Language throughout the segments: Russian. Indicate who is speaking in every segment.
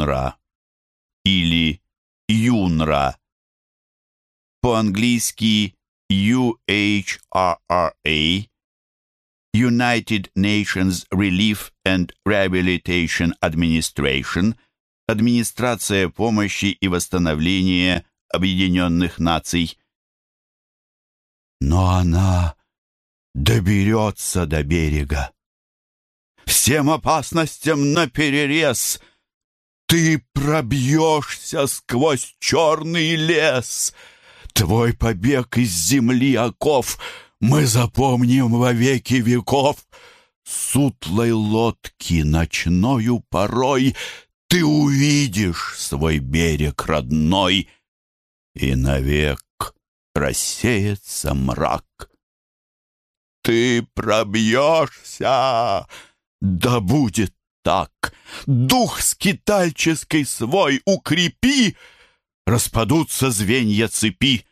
Speaker 1: ЮНРА или ЮНРА. По-английски UHRRA United Nations Relief and Rehabilitation Administration Администрация помощи и восстановления Объединенных Наций.
Speaker 2: Но она доберется до берега. Всем опасностям наперерез ты пробьешься сквозь черный лес. Твой побег из земли оков мы запомним во веки веков. Сутлой лодки ночною порой ты увидишь свой берег родной, и навек рассеется мрак. Ты пробьешься, да будет так. Дух скитальческий свой укрепи, распадутся звенья цепи.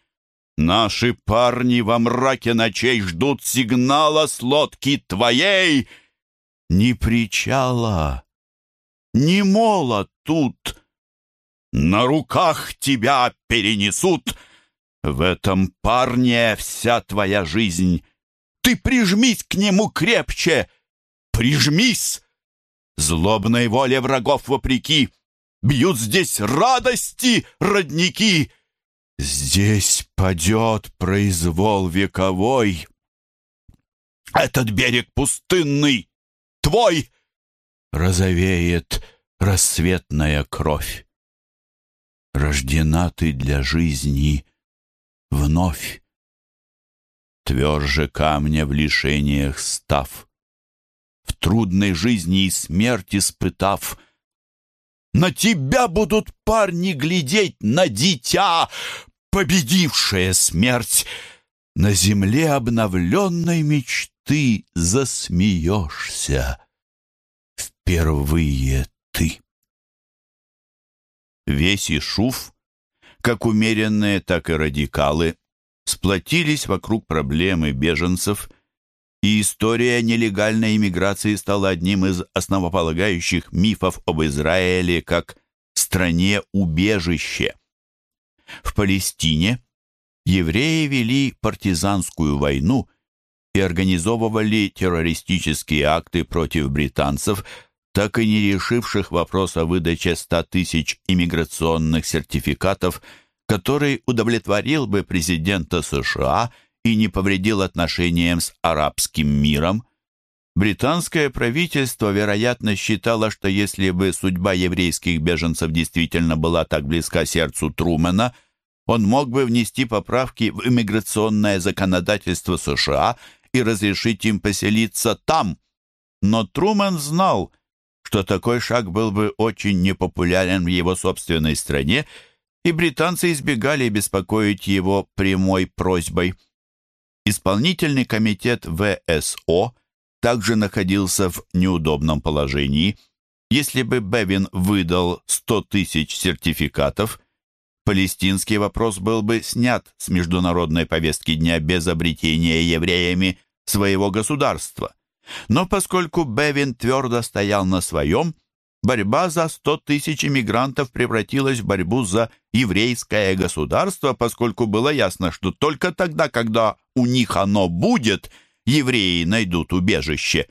Speaker 2: Наши парни во мраке ночей ждут сигнала с лодки твоей. Ни причала, ни мола тут. На руках тебя перенесут. В этом парне вся твоя жизнь. Ты прижмись к нему крепче. Прижмись. Злобной воле врагов вопреки. Бьют здесь радости родники. Здесь падет произвол вековой. Этот берег пустынный, твой, розовеет рассветная кровь. Рождена ты для жизни вновь, тверже камня в лишениях став, трудной жизни и смерть испытав. На тебя будут парни глядеть, на дитя, победившая смерть. На земле обновленной мечты засмеешься впервые ты. Весь Ишуф, как умеренные, так и радикалы, сплотились вокруг проблемы беженцев, и история нелегальной иммиграции стала одним из основополагающих мифов об Израиле как стране-убежище. В Палестине евреи вели партизанскую войну и организовывали террористические акты против британцев, так и не решивших вопрос о выдаче 100 тысяч иммиграционных сертификатов, который удовлетворил бы президента США и не повредил отношениям с арабским миром. Британское правительство, вероятно, считало, что если бы судьба еврейских беженцев действительно была так близка сердцу Трумэна, он мог бы внести поправки в иммиграционное законодательство США и разрешить им поселиться там. Но Трумэн знал, что такой шаг был бы очень непопулярен в его собственной стране, и британцы избегали беспокоить его прямой просьбой. Исполнительный комитет ВСО также находился в неудобном положении. Если бы Бевин выдал 100 тысяч сертификатов, палестинский вопрос был бы снят с международной повестки дня без обретения евреями своего государства. Но поскольку Бевин твердо стоял на своем, борьба за 100 тысяч иммигрантов превратилась в борьбу за еврейское государство, поскольку было ясно, что только тогда, когда у них оно будет, евреи найдут убежище.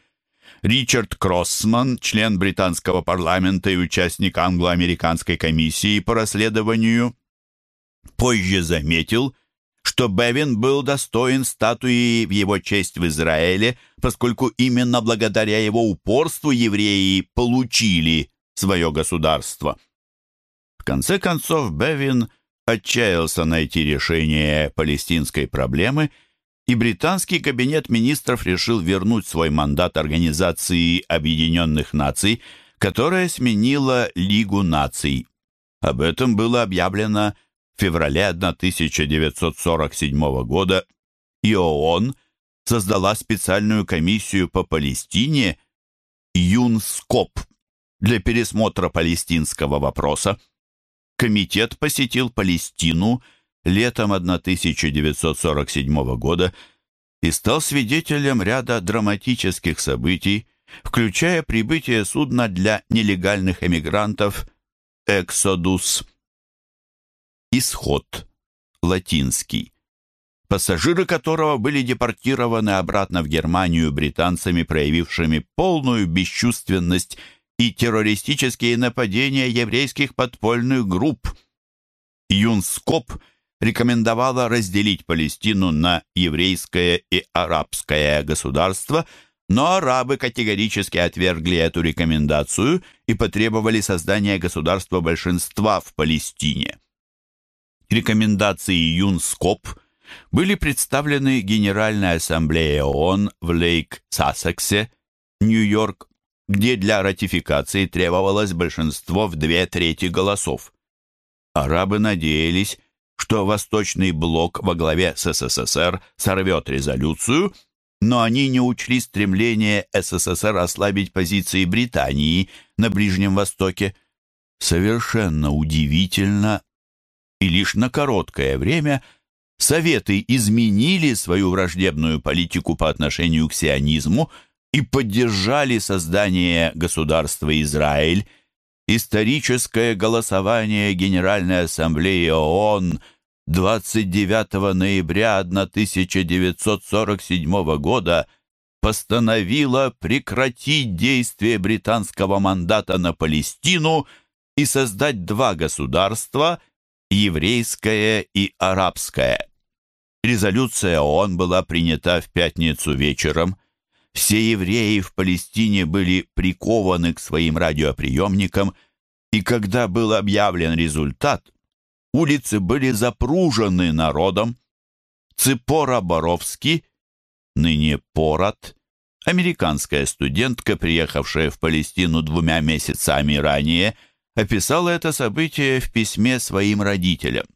Speaker 2: Ричард Кроссман, член британского парламента и участник англо-американской комиссии по расследованию, позже заметил, что Бевин был достоин статуи в его честь в Израиле, поскольку именно благодаря его упорству евреи получили свое государство. В конце концов, Бевин отчаялся найти решение палестинской проблемы, и британский кабинет министров решил вернуть свой мандат Организации Объединенных Наций, которая сменила Лигу наций. Об этом было объявлено в феврале 1947 года ООН создала специальную комиссию по Палестине ЮНСКОП для пересмотра палестинского вопроса. Комитет посетил Палестину летом 1947 года и стал свидетелем ряда драматических событий, включая прибытие судна для нелегальных эмигрантов
Speaker 1: Эксодус. Исход. Латинский. Пассажиры которого были депортированы обратно в Германию британцами, проявившими полную бесчувственность и террористические нападения еврейских подпольных групп. Юнскоп рекомендовала разделить Палестину на еврейское и арабское государство, но арабы категорически отвергли эту рекомендацию и потребовали создания государства большинства в Палестине. Рекомендации Юнскоп были представлены Генеральной Ассамблее ООН в Лейк-Сассексе, Нью-Йорк, где для ратификации требовалось большинство в две трети голосов. Арабы надеялись, что Восточный блок во главе с СССР сорвет резолюцию, но они не учли стремление СССР ослабить позиции Британии на Ближнем Востоке. Совершенно удивительно, и лишь на короткое время Советы изменили свою враждебную политику по отношению к сионизму и поддержали создание государства Израиль, историческое голосование Генеральной Ассамблеи ООН 29 ноября 1947 года постановило прекратить действие британского мандата на Палестину и создать два государства – еврейское и арабское. Резолюция ООН была принята в пятницу вечером – все евреи в Палестине были прикованы к своим радиоприемникам, и когда был объявлен результат, улицы были запружены народом. Ципора Боровски, ныне Порат, американская студентка, приехавшая в Палестину двумя месяцами ранее, описала это событие в письме своим родителям.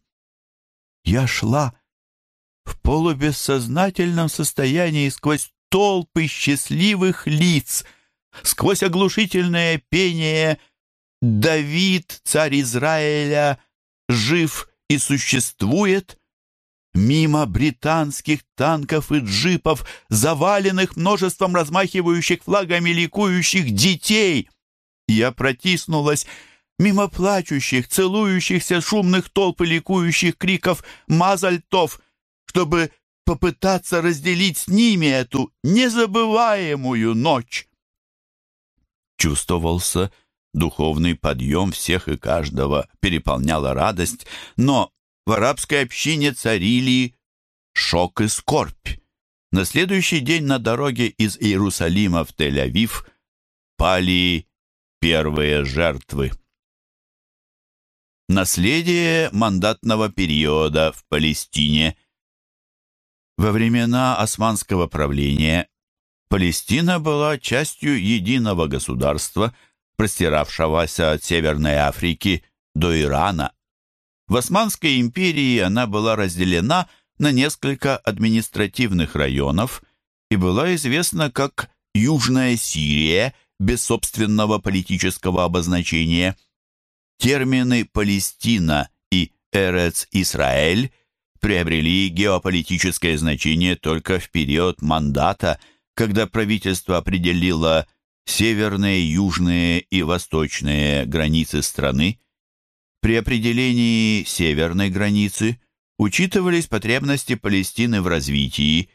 Speaker 1: «Я шла в полубессознательном состоянии сквозь толпы счастливых лиц, сквозь оглушительное пение «Давид, царь Израиля, жив и существует», мимо британских танков и джипов, заваленных множеством размахивающих флагами ликующих детей. Я протиснулась мимо плачущих, целующихся шумных толп и ликующих криков «Мазальтов», чтобы попытаться разделить с ними эту незабываемую ночь. Чувствовался духовный подъем всех и каждого, переполняла радость, но в арабской общине царили шок и скорбь. На следующий день на дороге из Иерусалима в Тель-Авив пали первые жертвы. Наследие мандатного периода в Палестине – во времена османского правления Палестина была частью единого государства, простиравшегося от Северной Африки до Ирана. В Османской империи она была разделена на несколько административных районов и была известна как Южная Сирия без собственного политического обозначения. Термины «Палестина» и «Эрец-Исраэль» приобрели геополитическое значение только в период мандата, когда правительство определило северные, южные и восточные границы страны. При определении северной границы учитывались потребности Палестины в развитии.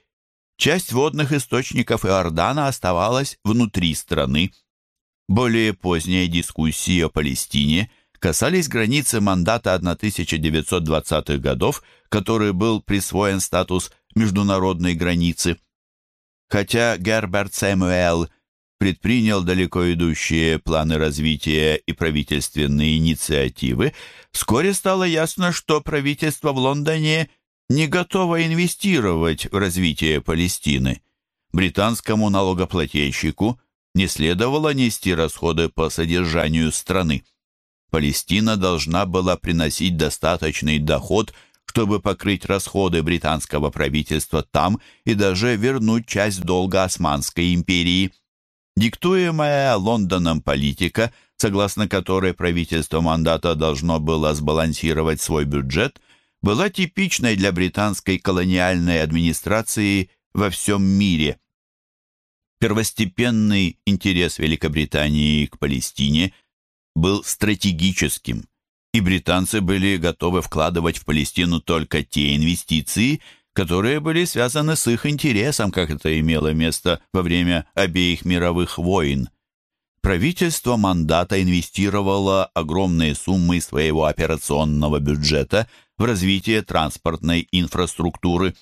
Speaker 1: Часть водных источников Иордана оставалась внутри страны. Более поздняя дискуссия о Палестине – касались границы мандата 1920-х годов, который был присвоен статус международной границы. Хотя Герберт Сэмюэл предпринял далеко идущие планы развития и правительственные инициативы, вскоре стало ясно, что правительство в Лондоне не готово инвестировать в развитие Палестины. Британскому налогоплательщику не следовало нести расходы по содержанию страны. Палестина должна была приносить достаточный доход, чтобы покрыть расходы британского правительства там и даже вернуть часть долга Османской империи. Диктуемая Лондоном политика, согласно которой правительство мандата должно было сбалансировать свой бюджет, была типичной для британской колониальной администрации во всем мире. Первостепенный интерес Великобритании к Палестине – был стратегическим.
Speaker 2: и британцы были готовы вкладывать в Палестину только те инвестиции, которые были связаны с их интересом, как это имело место во время обеих мировых войн. Правительство мандата инвестировало огромные суммы своего операционного бюджета в развитие транспортной инфраструктуры.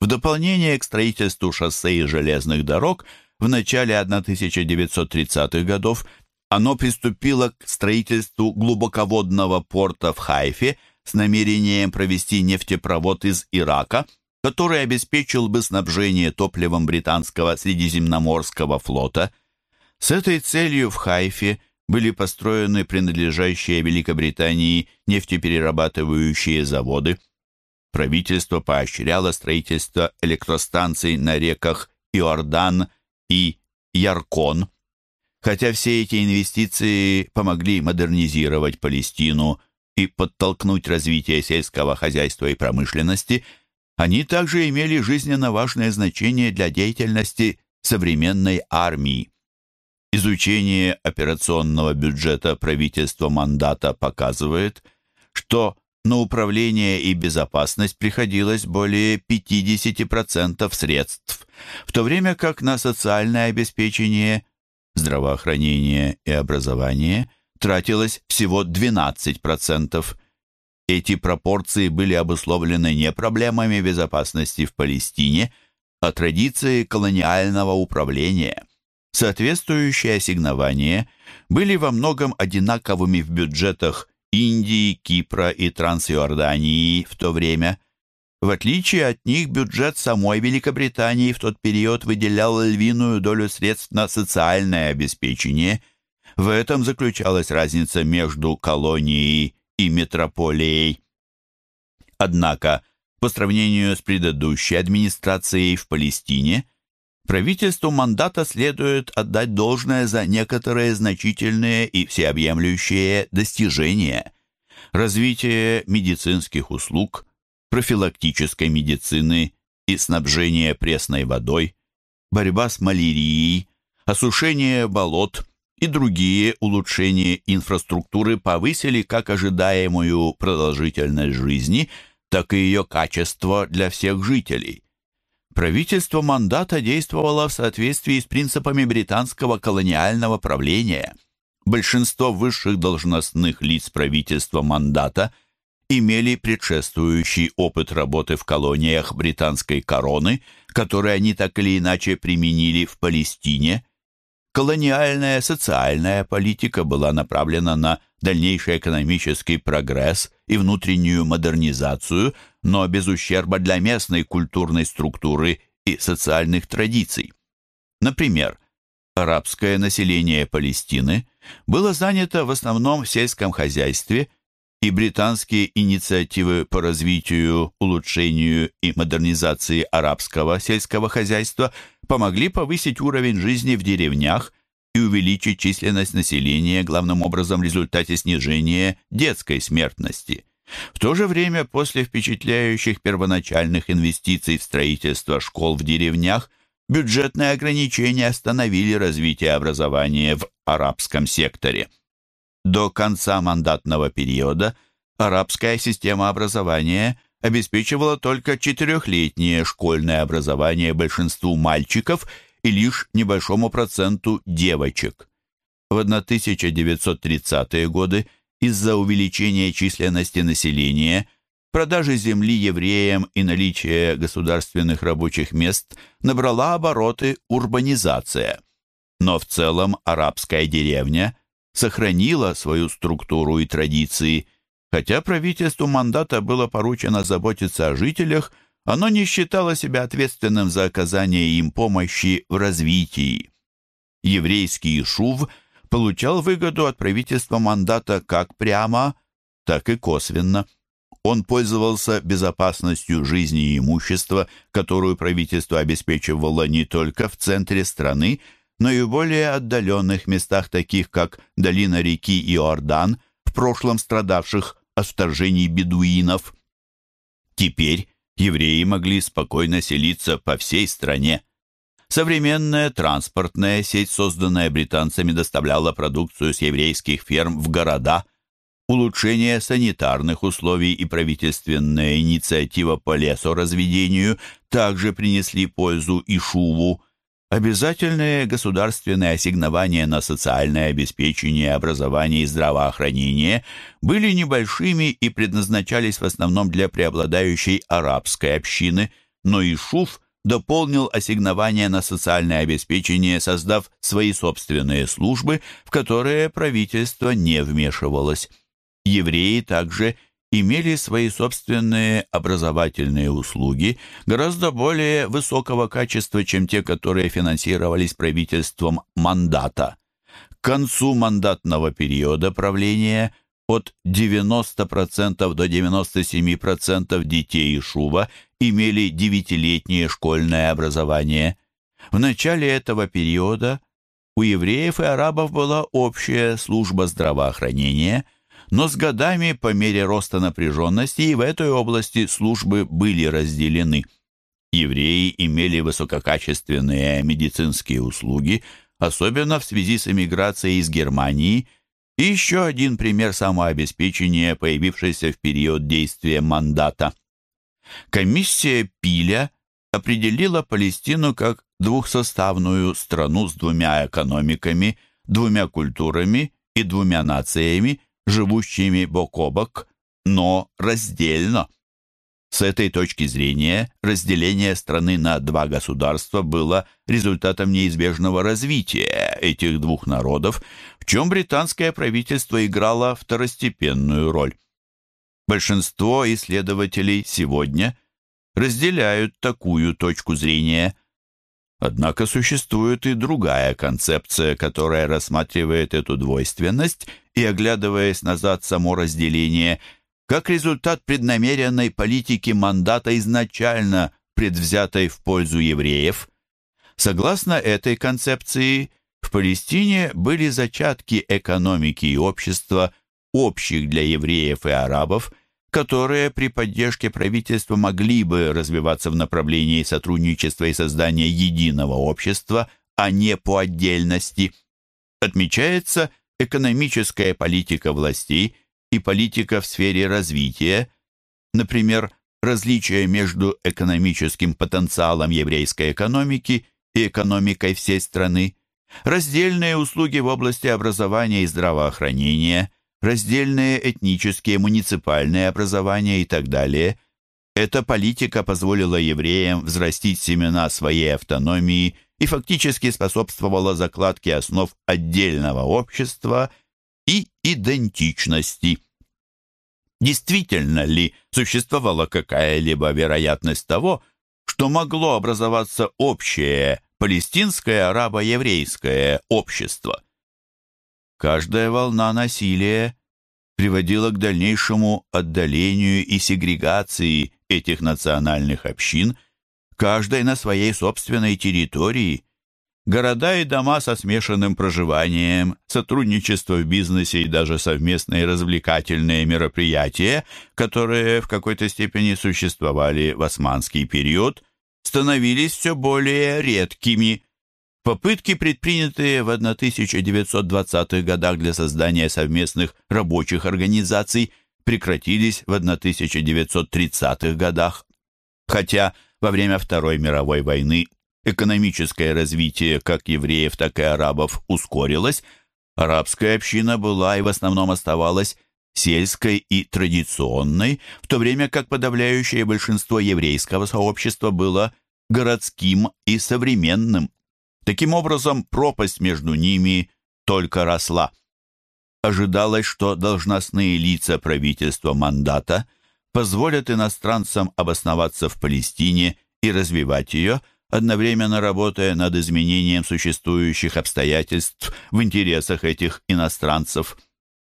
Speaker 2: В дополнение к строительству шоссе и железных дорог в начале 1930-х годов оно приступило к строительству глубоководного порта в Хайфе с намерением провести нефтепровод из Ирака, который обеспечил бы снабжение топливом британского Средиземноморского флота. С этой целью в Хайфе были построены принадлежащие Великобритании нефтеперерабатывающие заводы. Правительство поощряло строительство электростанций на реках Иордан и Яркон – Хотя все эти инвестиции помогли модернизировать Палестину и подтолкнуть развитие сельского хозяйства и промышленности, они также имели жизненно важное значение для деятельности современной армии. Изучение операционного бюджета правительства мандата показывает, что на управление и безопасность приходилось более 50% средств, в то время как на социальное обеспечение здравоохранение и образование тратилось всего 12%. Эти пропорции были обусловлены не проблемами безопасности в Палестине, а традицией колониального управления. Соответствующие ассигнования были во многом одинаковыми в бюджетах Индии, Кипра и Трансиордании в то время – в отличие от них, бюджет самой Великобритании в тот период выделял львиную долю средств на социальное обеспечение. В этом заключалась разница между колонией и метрополией. Однако, по сравнению с предыдущей администрацией в Палестине, правительству мандата следует отдать должное за некоторые значительные и всеобъемлющие достижения. Развитие медицинских услуг – профилактической медицины и снабжения пресной водой, борьба с малярией, осушение болот и другие улучшения инфраструктуры повысили как ожидаемую продолжительность жизни, так и ее качество для всех жителей. Правительство мандата действовало в соответствии с принципами британского колониального правления. Большинство высших должностных лиц правительства мандата – имели предшествующий опыт работы в колониях британской короны, который они так или иначе применили в Палестине. Колониальная социальная политика была направлена на дальнейший экономический прогресс и внутреннюю модернизацию, но без ущерба для местной культурной структуры и социальных традиций. Например, арабское население Палестины было занято в основном в сельском хозяйстве – и британские инициативы по развитию, улучшению и модернизации арабского сельского хозяйства помогли повысить уровень жизни в деревнях и увеличить численность населения, главным образом в результате снижения детской смертности. В то же время после впечатляющих первоначальных инвестиций в строительство школ в деревнях бюджетные ограничения остановили развитие образования в арабском секторе. До конца мандатного периода арабская система образования обеспечивала только четырехлетнее школьное образование большинству мальчиков и лишь небольшому проценту девочек. В 1930-е годы из-за увеличения численности населения, продажи земли евреям и наличия государственных рабочих мест набрала обороты урбанизация. Но в целом арабская деревня сохранила свою структуру и традиции. Хотя правительству мандата было поручено заботиться о жителях, оно не считало себя ответственным за оказание им помощи в развитии. Еврейский Шув получал выгоду от правительства мандата как прямо, так и косвенно. Он пользовался безопасностью жизни и имущества, которую правительство обеспечивало не только в центре страны, но и в более отдаленных местах, таких как долина реки Иордан, в прошлом страдавших от вторжений бедуинов. Теперь евреи могли спокойно селиться по всей стране. Современная транспортная сеть, созданная британцами, доставляла продукцию с еврейских ферм в города. улучшение санитарных условий и правительственная инициатива по лесоразведению также принесли пользу Ишуву. Обязательные государственные ассигнования на социальное обеспечение, образование и здравоохранение были небольшими и предназначались в основном для преобладающей арабской общины, но Ишув дополнил ассигнования на социальное обеспечение, создав свои собственные службы, в которые правительство не вмешивалось. Евреи также имели свои собственные образовательные услуги гораздо более высокого качества, чем те, которые финансировались правительством мандата. К концу мандатного периода правления от 90% до 97% детей Ишува имели девятилетнее школьное образование. В начале этого периода у евреев и арабов была общая служба здравоохранения – но с годами, по мере роста напряженности, и в этой области службы были разделены. Евреи имели высококачественные медицинские услуги, особенно в связи с эмиграцией из Германии, и еще один пример самообеспечения, появившийся в период действия мандата. Комиссия Пиля определила Палестину как двухсоставную страну с двумя экономиками, двумя культурами и двумя нациями, живущими бок о бок, но раздельно. С этой точки зрения разделение страны на два государства было результатом неизбежного развития этих двух народов, в чем британское правительство играло второстепенную роль. Большинство исследователей сегодня разделяют такую точку зрения. Однако существует и другая концепция, которая рассматривает эту двойственность и, оглядываясь назад само разделение, как результат преднамеренной политики мандата изначально предвзятой в пользу евреев. Согласно этой концепции, в Палестине были зачатки экономики и общества, общих для евреев и арабов, которые при поддержке правительства могли бы развиваться в направлении сотрудничества и создания единого общества, а не по отдельности. Отмечается экономическая политика властей и политика в сфере развития, например, различия между экономическим потенциалом еврейской экономики и экономикой всей страны, раздельные услуги в области образования и здравоохранения, раздельные этнические, муниципальные образования и так далее. Эта политика позволила евреям взрастить семена своей автономии – и фактически способствовала закладке основ отдельного общества и идентичности. Действительно ли существовала какая-либо вероятность того, что могло образоваться общее палестинское арабо-еврейское общество? Каждая волна насилия приводила к дальнейшему отдалению и сегрегации этих национальных общин – каждой на своей собственной территории. Города и дома со смешанным проживанием, сотрудничество в бизнесе и даже совместные развлекательные мероприятия, которые в какой-то степени существовали в османский период, становились все более редкими. Попытки, предпринятые в 1920-х годах для создания совместных рабочих организаций, прекратились в 1930-х годах. Хотя во время Второй мировой войны экономическое развитие как евреев, так и арабов ускорилось, арабская община была и в основном оставалась сельской и традиционной, в то время как подавляющее большинство еврейского сообщества было городским и современным. Таким образом, пропасть между ними только росла. Ожидалось, что должностные лица правительства мандата – позволят иностранцам обосноваться в Палестине и развивать ее, одновременно работая над изменением существующих обстоятельств в интересах этих иностранцев.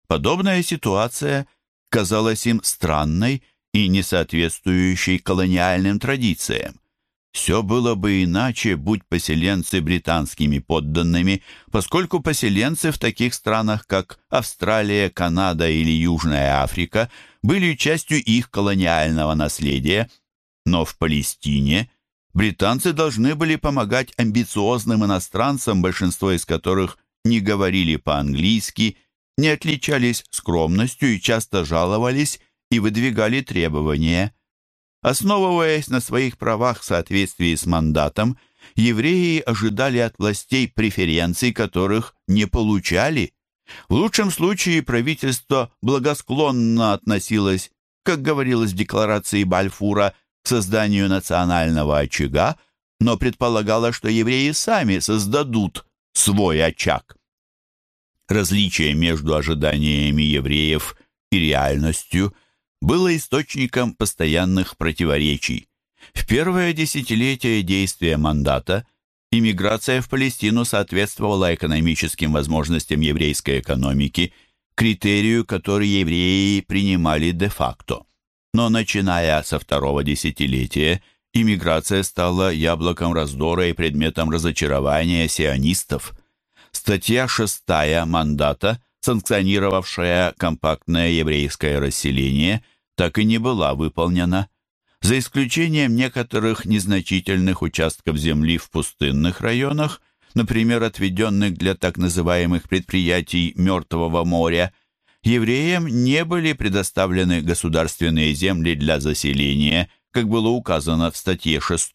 Speaker 2: Подобная ситуация казалась им странной и не соответствующей колониальным традициям. Все было бы иначе, будь поселенцы британскими подданными, поскольку поселенцы в таких странах, как Австралия, Канада или Южная Африка, были частью их колониального наследия. Но в Палестине британцы должны были помогать амбициозным иностранцам, большинство из которых не говорили по-английски не отличались скромностью и часто жаловались и выдвигали требования. Основываясь на своих правах в соответствии с мандатом, евреи ожидали от властей преференций, которых не получали. В лучшем случае правительство благосклонно относилось, как говорилось в декларации Бальфура, к созданию национального очага, но предполагало, что евреи сами создадут свой очаг. Различие между ожиданиями евреев и реальностью было источником постоянных противоречий. В первое десятилетие действия мандата иммиграция в Палестину соответствовала экономическим возможностям еврейской экономики, критерию, который евреи принимали де-факто. Но начиная со второго десятилетия, иммиграция стала яблоком раздора и предметом разочарования сионистов. Статья 6 мандата, санкционировавшая компактное еврейское расселение, так и не была выполнена. За исключением некоторых незначительных участков земли в пустынных районах, например, отведенных для так называемых предприятий Мертвого моря, евреям не были предоставлены государственные земли для заселения, как было указано в статье 6.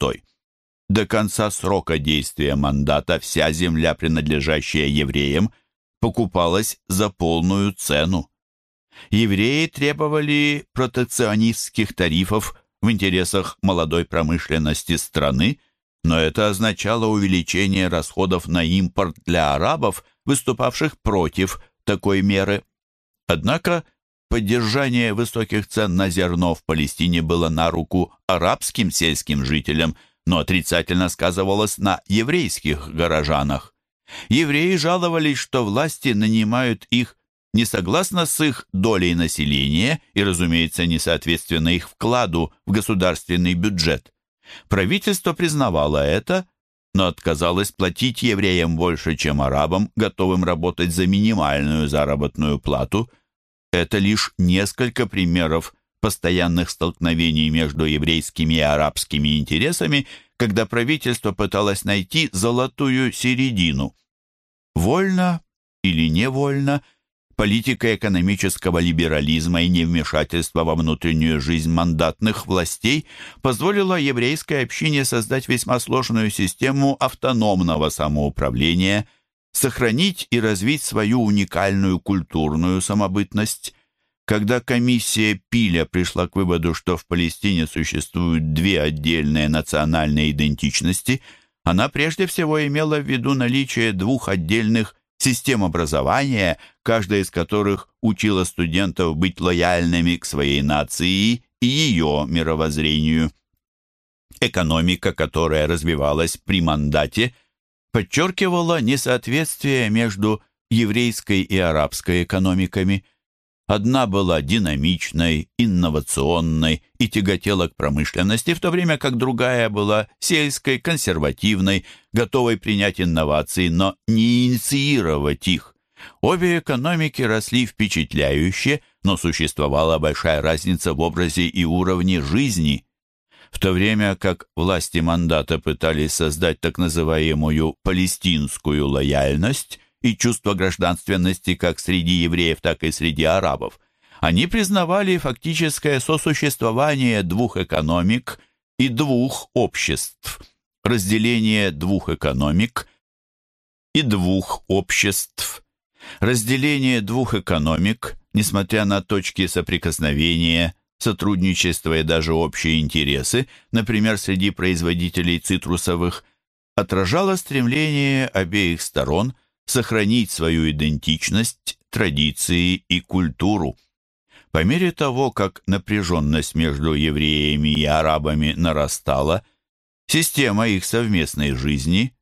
Speaker 2: До конца срока действия мандата вся земля, принадлежащая евреям, покупалась за полную цену. Евреи требовали протекционистских тарифов в интересах молодой промышленности страны, но это означало увеличение расходов на импорт для арабов, выступавших против такой меры. Однако поддержание высоких цен на зерно в Палестине было на руку арабским сельским жителям, но отрицательно сказывалось на еврейских горожанах. Евреи жаловались, что власти нанимают их не согласно с их долей населения и, разумеется, не соответственно их вкладу в государственный бюджет. Правительство признавало это, но отказалось платить евреям больше, чем арабам, готовым работать за минимальную заработную плату. Это лишь несколько примеров постоянных столкновений между еврейскими и арабскими интересами, когда правительство пыталось найти золотую середину. Вольно или невольно – политика экономического либерализма и невмешательства во внутреннюю жизнь мандатных властей позволила еврейской общине создать весьма сложную систему автономного самоуправления, сохранить и развить свою уникальную культурную самобытность. Когда комиссия Пиля пришла к выводу, что в Палестине существуют две отдельные национальные идентичности, она прежде всего имела в виду наличие двух отдельных систем образования, каждая из которых учила студентов быть лояльными к своей нации и ее мировоззрению. Экономика, которая развивалась при мандате, подчеркивала несоответствие между еврейской и арабской экономиками – Одна была динамичной, инновационной и тяготела к промышленности, в то время как другая была сельской, консервативной, готовой принять инновации, но не инициировать их. Обе экономики росли впечатляюще, но существовала большая разница в образе и уровне жизни. В то время как власти мандата пытались создать так называемую «палестинскую лояльность», и чувство гражданственности как среди евреев, так и среди арабов. Они признавали фактическое сосуществование двух экономик и двух обществ, разделение двух экономик и двух обществ. Разделение двух экономик, несмотря на точки соприкосновения, сотрудничество и даже общие интересы, например, среди производителей цитрусовых, отражало стремление обеих сторон – сохранить свою идентичность, традиции и культуру. По мере того, как напряженность между евреями и арабами нарастала, система их совместной жизни,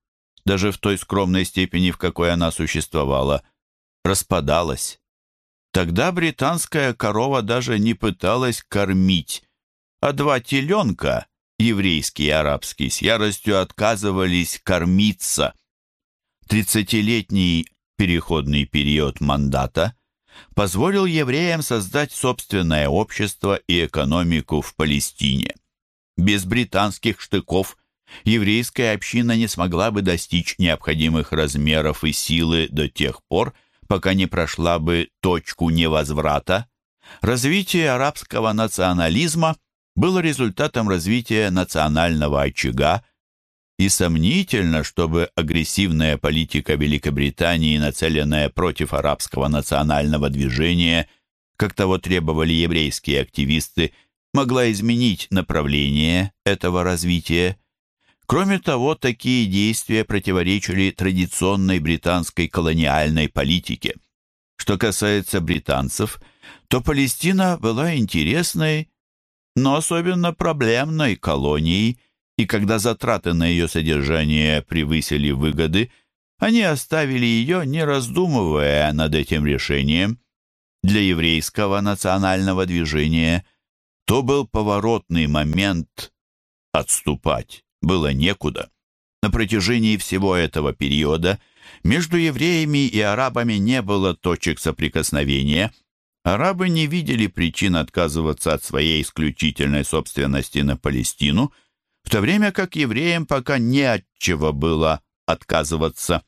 Speaker 2: даже в той скромной степени, в какой она существовала, распадалась. Тогда британская корова даже не пыталась кормить, а два теленка, еврейский и арабский, с яростью отказывались кормиться. Тридцатилетний переходный период мандата позволил евреям создать собственное общество и экономику в Палестине. Без британских штыков еврейская община не смогла бы достичь необходимых размеров и силы до тех пор, пока не прошла бы точку невозврата. Развитие арабского национализма было результатом развития национального очага, и сомнительно, чтобы агрессивная политика Великобритании, нацеленная против арабского национального движения, как того требовали еврейские активисты, могла изменить направление этого развития. Кроме того, такие действия противоречили традиционной британской колониальной политике. Что касается британцев, то Палестина была интересной, но особенно проблемной колонией, и когда затраты на ее содержание превысили выгоды, они оставили ее, не раздумывая над этим решением. Для еврейского национального движения то был поворотный момент отступать, было некуда. На протяжении всего этого периода между евреями и арабами не было точек соприкосновения. Арабы не видели причин отказываться от своей исключительной собственности на Палестину – в то время как евреям пока не от чего было отказываться.